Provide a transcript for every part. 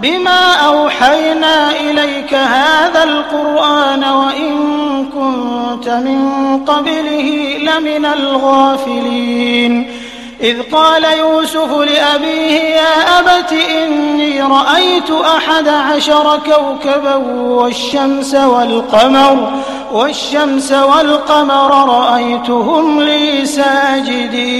بما أوحينا إليك هذا القرآن وإن كنت من قبله لمن الغافلين. إذ قال يوسف لأبيه يا أبت إني رأيت أحد عشر كوكبا والشمس والقمر والشمس والقمر رأيتهم لي ساجدين.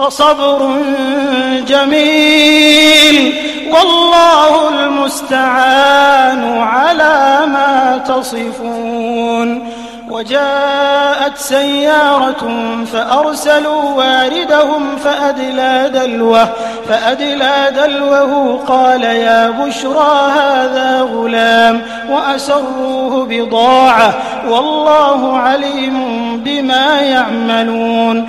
فصبر جميل والله المستعان على ما تصفون وجاءت سيارة فأرسلوا واردهم فأدلى دلوه فأدلى دلوه قال يا بشرى هذا غلام وأسروه بضاعة والله عليم بما يعملون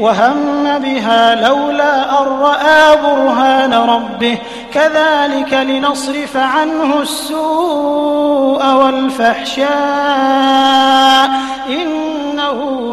وهم بها لولا أن رأى برهان ربه. كذلك لنصرف عنه السوء والفحشاء. إنه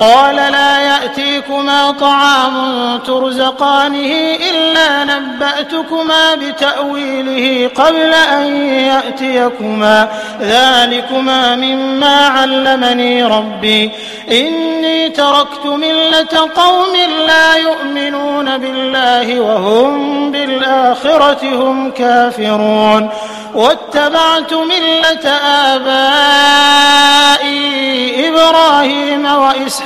قال لا يأتيكما طعام ترزقانه إلا نبأتكما بتأويله قبل أن يأتيكما. ذلكما مما علمني ربي. إني تركت ملة قوم لا يؤمنون بالله وهم بالآخرة هم كافرون. واتبعت ملة آبائي إبراهيم وإسحاق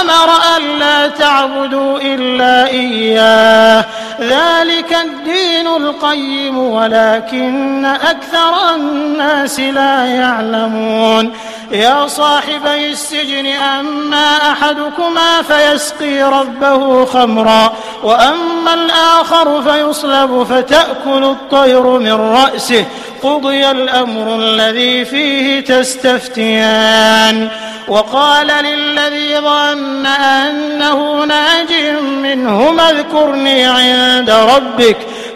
أمر ألا تعبدوا إلا إياه. ذلك الدين القيم ولكن أكثر الناس لا يعلمون. يا صاحبي السجن أما أحدكما فيسقي ربه خمرا وأما الآخر فيصلب فتأكل الطير من رأسه. قضي الأمر الذي فيه تستفتيان. وقال للذي ظن أنه ناج منهما اذكرني عند ربك.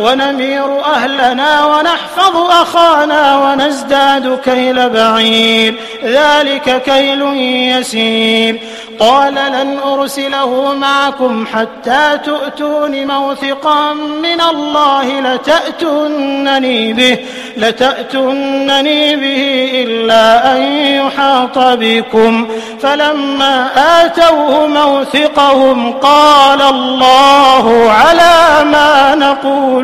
ونمير أهلنا ونحفظ أخانا ونزداد كيل بعير. ذلك كيل يسير. قال لن أرسله معكم حتى تؤتون موثقا من الله لتأتونني به لتأتونني به إلا أن يحاط بكم. فلما آتوه موثقهم قال الله على ما نقول.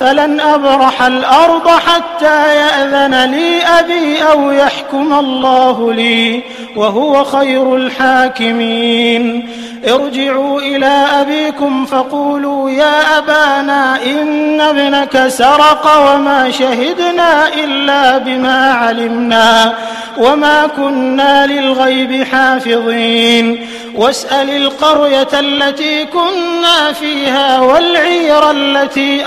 فلن أبرح الأرض حتى يأذن لي أبي أو يحكم الله لي وهو خير الحاكمين. ارجعوا إلى أبيكم فقولوا يا أبانا إن ابنك سرق وما شهدنا إلا بما علمنا وما كنا للغيب حافظين. واسأل القرية التي كنا فيها والعير التي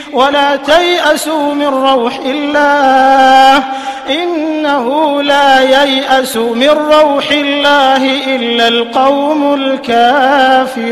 ولا تيأسوا من روح الله. إنه لا ييأس من روح الله إلا القوم الكافرون.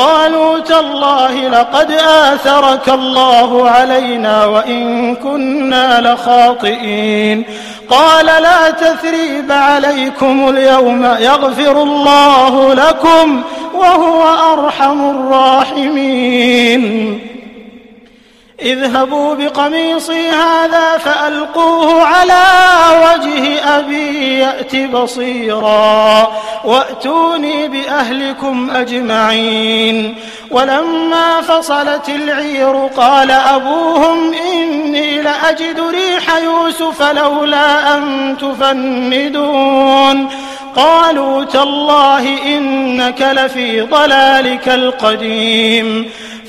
قالوا تالله لقد آثرك الله علينا وإن كنا لخاطئين. قال لا تثريب عليكم اليوم يغفر الله لكم وهو أرحم الراحمين. اذهبوا بقميصي هذا فألقوه على وجه يأت بصيرا وأتوني بأهلكم أجمعين. ولما فصلت العير قال أبوهم إني لأجد ريح يوسف لولا أن تفندون. قالوا تالله إنك لفي ضلالك القديم.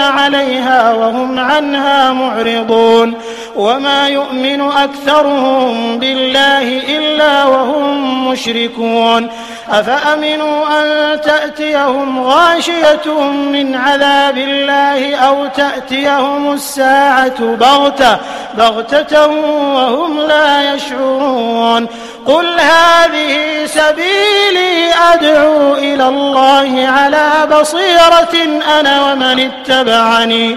عليها وهم عنها معرضون وما يؤمن أكثرهم بالله إلا وهم مشركون أفأمنوا أن تأتيهم غاشية من عذاب الله أو تأتيهم الساعة بغتة بغتة وهم لا يشعرون قل هذه سبيلي أدعو إلى الله على بصيرة أنا ومن اتبعني.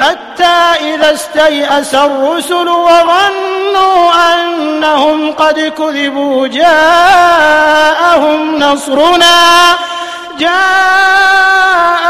حتى إذا استيأس الرسل وظنوا أنهم قد كذبوا جاءهم نصرنا.